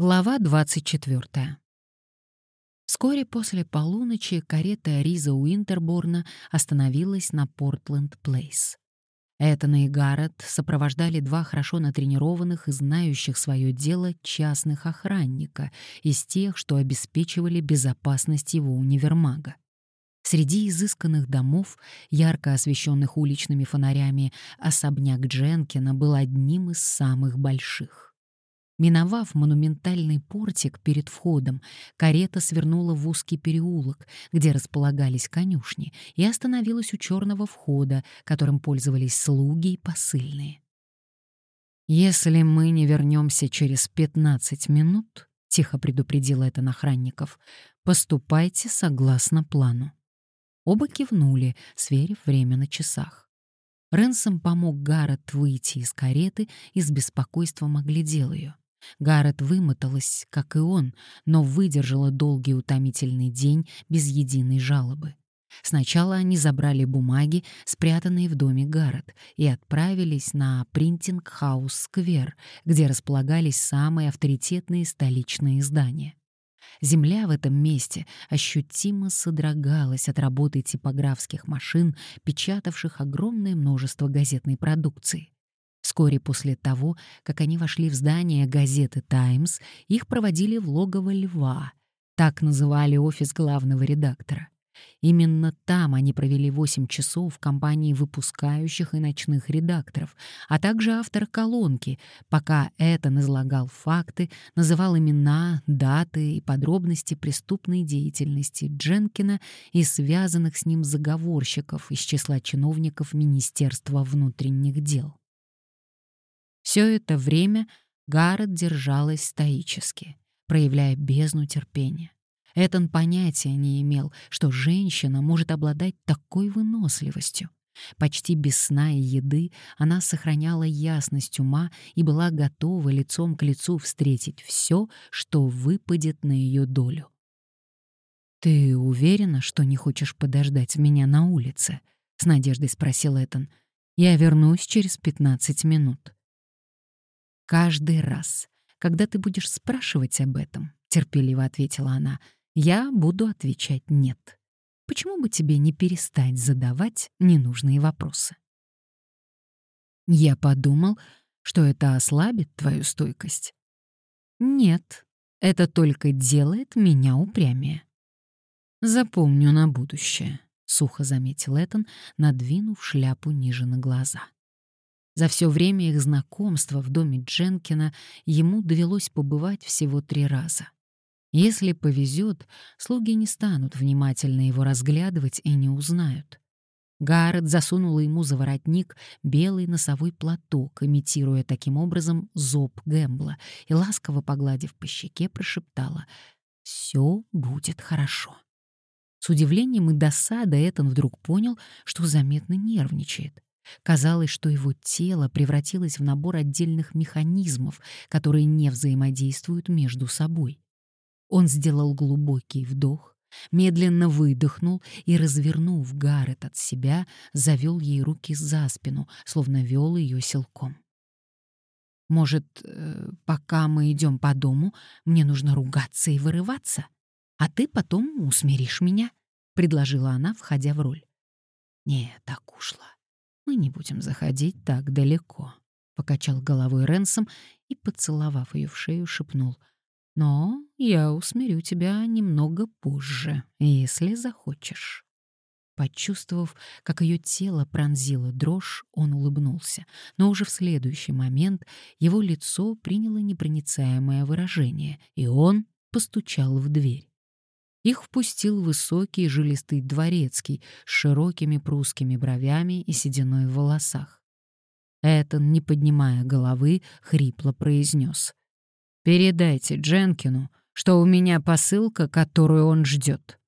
Глава 24. Вскоре после полуночи карета Риза Уинтерборна остановилась на Портленд-Плейс. Этана и Гаррет сопровождали два хорошо натренированных и знающих свое дело частных охранника из тех, что обеспечивали безопасность его универмага. Среди изысканных домов, ярко освещенных уличными фонарями, особняк Дженкина был одним из самых больших. Миновав монументальный портик перед входом, карета свернула в узкий переулок, где располагались конюшни, и остановилась у черного входа, которым пользовались слуги и посыльные. «Если мы не вернемся через 15 минут», — тихо предупредил это охранников, — «поступайте согласно плану». Оба кивнули, сверив время на часах. Ренсом помог Гаррет выйти из кареты и с беспокойством оглядел ее. Гаррет вымоталась, как и он, но выдержала долгий утомительный день без единой жалобы. Сначала они забрали бумаги, спрятанные в доме Гаррет, и отправились на Принтинг-хаус-сквер, где располагались самые авторитетные столичные издания. Земля в этом месте ощутимо содрогалась от работы типографских машин, печатавших огромное множество газетной продукции. Вскоре после того, как они вошли в здание газеты «Таймс», их проводили в логово Льва, так называли офис главного редактора. Именно там они провели 8 часов в компании выпускающих и ночных редакторов, а также автора колонки, пока Этан излагал факты, называл имена, даты и подробности преступной деятельности Дженкина и связанных с ним заговорщиков из числа чиновников Министерства внутренних дел. Все это время Гаррет держалась стоически, проявляя бездну терпения. Этон понятия не имел, что женщина может обладать такой выносливостью. Почти без сна и еды она сохраняла ясность ума и была готова лицом к лицу встретить все, что выпадет на ее долю. «Ты уверена, что не хочешь подождать меня на улице?» — с надеждой спросил Этон. «Я вернусь через пятнадцать минут». «Каждый раз, когда ты будешь спрашивать об этом», — терпеливо ответила она, — «я буду отвечать «нет». Почему бы тебе не перестать задавать ненужные вопросы?» Я подумал, что это ослабит твою стойкость. Нет, это только делает меня упрямее. Запомню на будущее, сухо заметил Этон, надвинув шляпу ниже на глаза. За все время их знакомства в доме Дженкина ему довелось побывать всего три раза. Если повезет, слуги не станут внимательно его разглядывать и не узнают. Гаррет засунула ему за воротник белый носовой платок, имитируя таким образом зоб Гэмбла, и, ласково погладив по щеке, прошептала «Все будет хорошо». С удивлением и досадой Этан вдруг понял, что заметно нервничает. Казалось, что его тело превратилось в набор отдельных механизмов, которые не взаимодействуют между собой. Он сделал глубокий вдох, медленно выдохнул и, развернув Гаррет от себя, завел ей руки за спину, словно вел ее силком. «Может, э, пока мы идем по дому, мне нужно ругаться и вырываться, а ты потом усмиришь меня?» — предложила она, входя в роль. «Не, так ушло. «Мы не будем заходить так далеко», — покачал головой Ренсом и, поцеловав ее в шею, шепнул. «Но я усмирю тебя немного позже, если захочешь». Почувствовав, как ее тело пронзило дрожь, он улыбнулся, но уже в следующий момент его лицо приняло непроницаемое выражение, и он постучал в дверь. Их впустил высокий жилистый дворецкий с широкими прусскими бровями и сединой в волосах. Этон, не поднимая головы, хрипло произнес. «Передайте Дженкину, что у меня посылка, которую он ждет».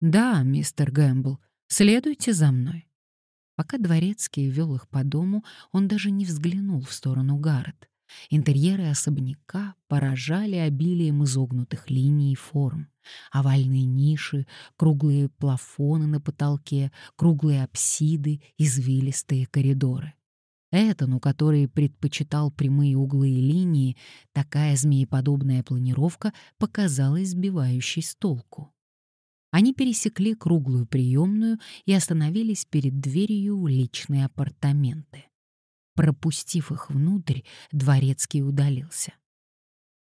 «Да, мистер Гэмбл, следуйте за мной». Пока дворецкий вел их по дому, он даже не взглянул в сторону Гаррет. Интерьеры особняка поражали обилием изогнутых линий и форм. Овальные ниши, круглые плафоны на потолке, круглые апсиды, извилистые коридоры. Этону, который предпочитал прямые углы и линии, такая змееподобная планировка показалась сбивающей с толку. Они пересекли круглую приемную и остановились перед дверью личные апартаменты. Пропустив их внутрь, дворецкий удалился.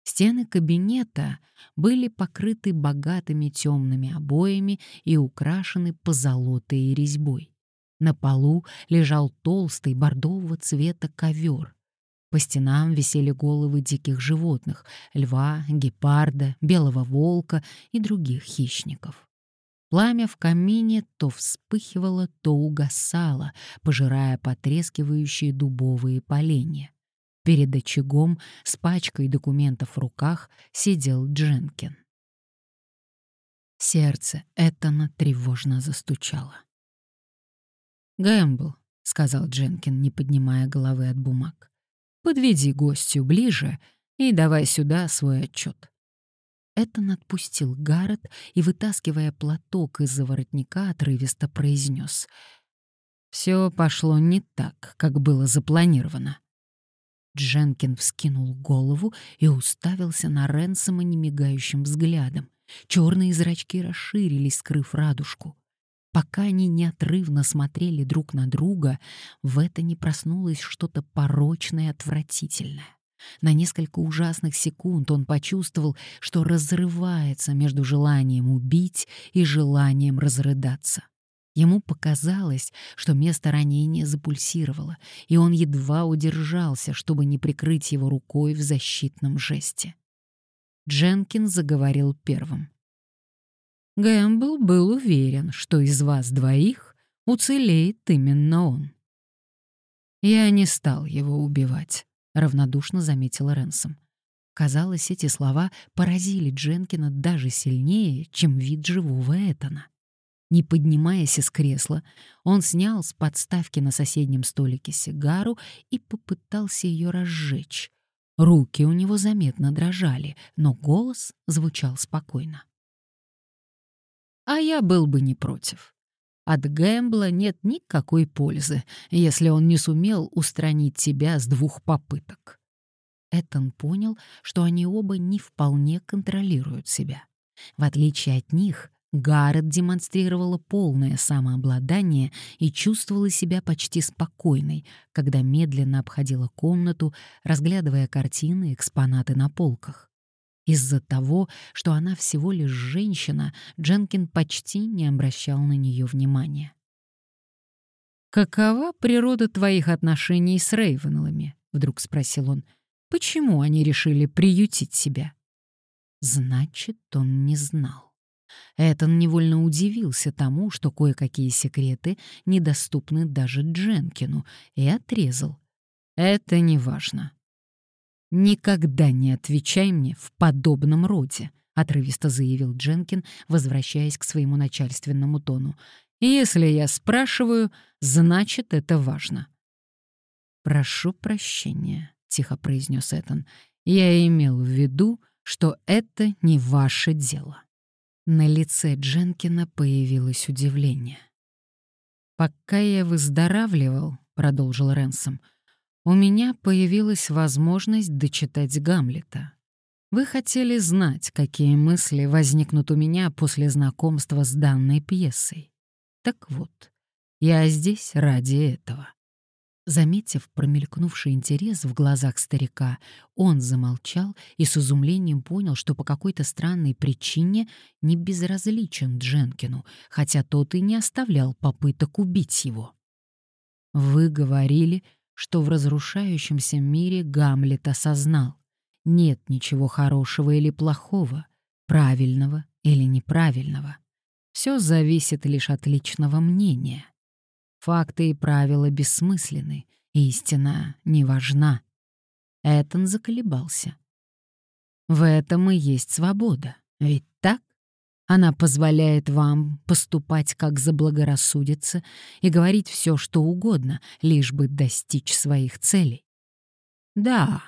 Стены кабинета были покрыты богатыми темными обоями и украшены позолотой резьбой. На полу лежал толстый бордового цвета ковер. По стенам висели головы диких животных — льва, гепарда, белого волка и других хищников. Пламя в камине то вспыхивало, то угасало, пожирая потрескивающие дубовые поленья. Перед очагом с пачкой документов в руках сидел Дженкин. Сердце Этана тревожно застучало. «Гэмбл», — сказал Дженкин, не поднимая головы от бумаг, — «подведи гостю ближе и давай сюда свой отчет. Этан отпустил Гаррет и, вытаскивая платок из-за воротника, отрывисто произнес. «Все пошло не так, как было запланировано». Дженкин вскинул голову и уставился на Ренсома немигающим взглядом. Черные зрачки расширились, скрыв радужку. Пока они неотрывно смотрели друг на друга, в это не проснулось что-то порочное и отвратительное. На несколько ужасных секунд он почувствовал, что разрывается между желанием убить и желанием разрыдаться. Ему показалось, что место ранения запульсировало, и он едва удержался, чтобы не прикрыть его рукой в защитном жесте. Дженкин заговорил первым. Гэмбл был уверен, что из вас двоих уцелеет именно он. «Я не стал его убивать», — равнодушно заметила Ренсом. Казалось, эти слова поразили Дженкина даже сильнее, чем вид живого Этана. Не поднимаясь из кресла, он снял с подставки на соседнем столике сигару и попытался ее разжечь. Руки у него заметно дрожали, но голос звучал спокойно. А я был бы не против. От Гэмбла нет никакой пользы, если он не сумел устранить тебя с двух попыток. Этон понял, что они оба не вполне контролируют себя. В отличие от них, Гаррет демонстрировала полное самообладание и чувствовала себя почти спокойной, когда медленно обходила комнату, разглядывая картины и экспонаты на полках. Из-за того, что она всего лишь женщина, Дженкин почти не обращал на нее внимания. «Какова природа твоих отношений с Рейвенлами?» — вдруг спросил он. «Почему они решили приютить себя?» Значит, он не знал. Этон невольно удивился тому, что кое-какие секреты недоступны даже Дженкину, и отрезал. «Это не важно. «Никогда не отвечай мне в подобном роде», — отрывисто заявил Дженкин, возвращаясь к своему начальственному тону. «Если я спрашиваю, значит, это важно». «Прошу прощения», — тихо произнес Этан. «Я имел в виду, что это не ваше дело». На лице Дженкина появилось удивление. «Пока я выздоравливал», — продолжил Ренсом, — у меня появилась возможность дочитать Гамлета. Вы хотели знать, какие мысли возникнут у меня после знакомства с данной пьесой. Так вот, я здесь ради этого. Заметив промелькнувший интерес в глазах старика, он замолчал и с изумлением понял, что по какой-то странной причине не безразличен Дженкину, хотя тот и не оставлял попыток убить его. «Вы говорили, что в разрушающемся мире Гамлет осознал. Нет ничего хорошего или плохого, правильного или неправильного. Все зависит лишь от личного мнения. Факты и правила бессмысленны, истина не важна. Этон заколебался. В этом и есть свобода, ведь так? Она позволяет вам поступать как заблагорассудится и говорить все, что угодно, лишь бы достичь своих целей. Да,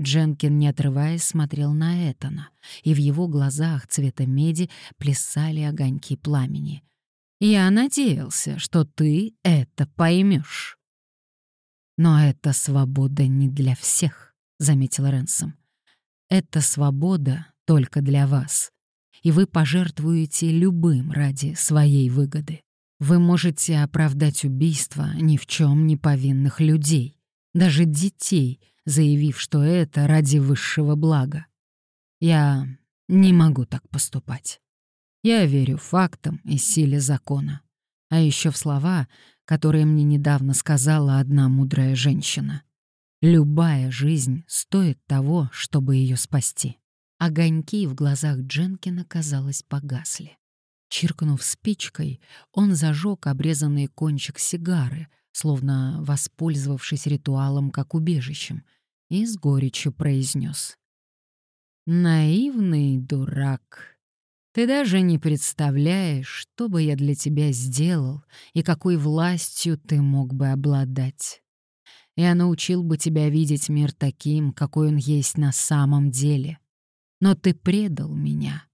Дженкин, не отрываясь, смотрел на Этана, и в его глазах цвета меди плясали огоньки пламени. «Я надеялся, что ты это поймешь. «Но эта свобода не для всех», — заметил Ренсом. «Это свобода только для вас, и вы пожертвуете любым ради своей выгоды. Вы можете оправдать убийство ни в чем не повинных людей, даже детей, заявив, что это ради высшего блага. Я не могу так поступать. Я верю фактам и силе закона, а еще в слова, которые мне недавно сказала одна мудрая женщина. Любая жизнь стоит того, чтобы ее спасти. Огоньки в глазах Дженкина, казалось, погасли. Чиркнув спичкой, он зажег обрезанный кончик сигары, словно воспользовавшись ритуалом как убежищем, и с горечью произнес. «Наивный дурак. Ты даже не представляешь, что бы я для тебя сделал и какой властью ты мог бы обладать. Я научил бы тебя видеть мир таким, какой он есть на самом деле. Но ты предал меня»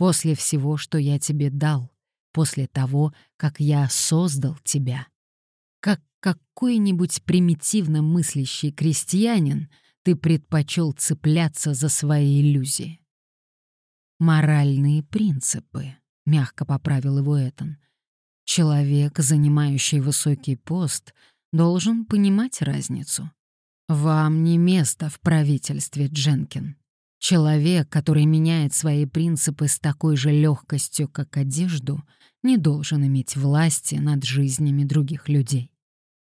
после всего, что я тебе дал, после того, как я создал тебя. Как какой-нибудь примитивно мыслящий крестьянин, ты предпочел цепляться за свои иллюзии. «Моральные принципы», — мягко поправил его Этан. «Человек, занимающий высокий пост, должен понимать разницу. Вам не место в правительстве, Дженкин. Человек, который меняет свои принципы с такой же легкостью, как одежду, не должен иметь власти над жизнями других людей.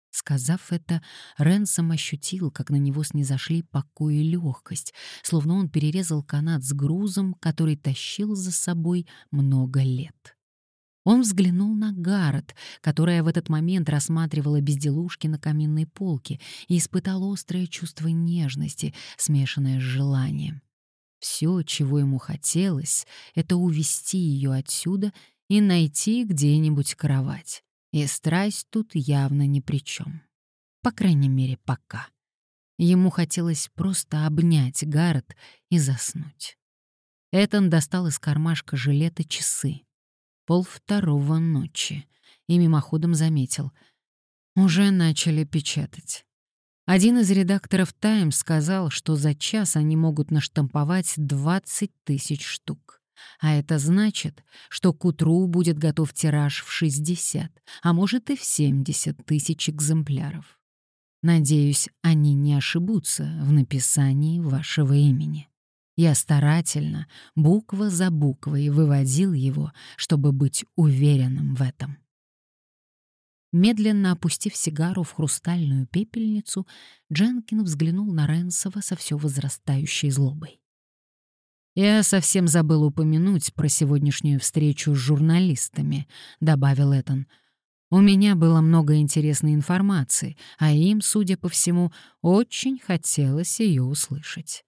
Сказав это, Ренсом ощутил, как на него снизошли покой и легкость, словно он перерезал канат с грузом, который тащил за собой много лет. Он взглянул на Гаррет, которая в этот момент рассматривала безделушки на каминной полке и испытал острое чувство нежности, смешанное с желанием. Все, чего ему хотелось, это увести ее отсюда и найти где-нибудь кровать. И страсть тут явно ни при чем. По крайней мере, пока. Ему хотелось просто обнять Гаррет и заснуть. Этан достал из кармашка жилета часы. Пол второго ночи. И мимоходом заметил. Уже начали печатать. Один из редакторов «Таймс» сказал, что за час они могут наштамповать 20 тысяч штук. А это значит, что к утру будет готов тираж в 60, а может и в 70 тысяч экземпляров. Надеюсь, они не ошибутся в написании вашего имени. Я старательно, буква за буквой, выводил его, чтобы быть уверенным в этом. Медленно опустив сигару в хрустальную пепельницу, Дженкин взглянул на Ренсова со все возрастающей злобой. «Я совсем забыл упомянуть про сегодняшнюю встречу с журналистами», — добавил Этан. «У меня было много интересной информации, а им, судя по всему, очень хотелось ее услышать».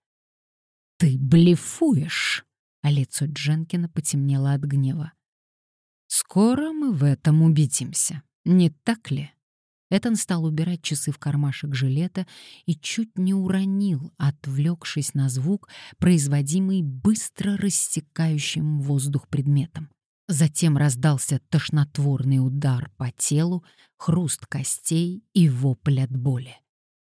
«Ты блефуешь!» — а лицо Дженкина потемнело от гнева. «Скоро мы в этом убедимся», не так ли? Этан стал убирать часы в кармашек жилета и чуть не уронил, отвлекшись на звук, производимый быстро рассекающим воздух предметом. Затем раздался тошнотворный удар по телу, хруст костей и вопль от боли.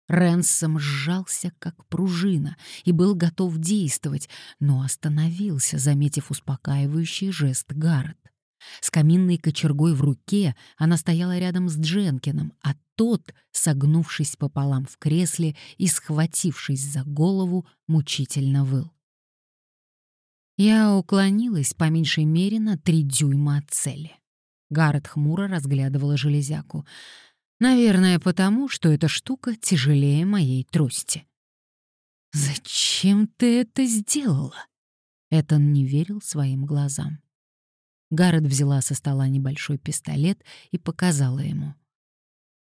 Ренсом сжался, как пружина, и был готов действовать, но остановился, заметив успокаивающий жест Гаррет. С каминной кочергой в руке она стояла рядом с Дженкином, а тот, согнувшись пополам в кресле и схватившись за голову, мучительно выл. Я уклонилась по меньшей мере на три дюйма от цели. Гаррет хмуро разглядывала железяку. Наверное, потому, что эта штука тяжелее моей трости. «Зачем ты это сделала?» Этон не верил своим глазам. Гаррет взяла со стола небольшой пистолет и показала ему.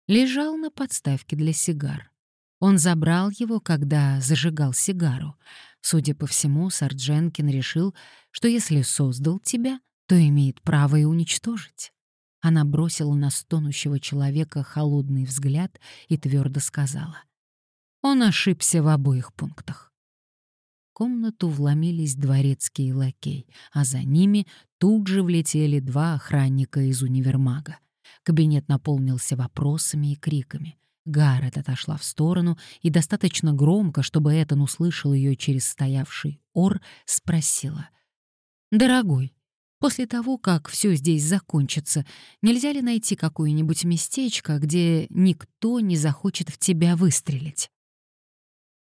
Лежал на подставке для сигар. Он забрал его, когда зажигал сигару. Судя по всему, Сардженкин решил, что если создал тебя, то имеет право и уничтожить. Она бросила на стонущего человека холодный взгляд и твердо сказала. Он ошибся в обоих пунктах комнату вломились дворецкий и лакей, а за ними тут же влетели два охранника из универмага. Кабинет наполнился вопросами и криками. Гаррет отошла в сторону и достаточно громко, чтобы Этан услышал ее через стоявший ор, спросила. «Дорогой, после того, как все здесь закончится, нельзя ли найти какое-нибудь местечко, где никто не захочет в тебя выстрелить?»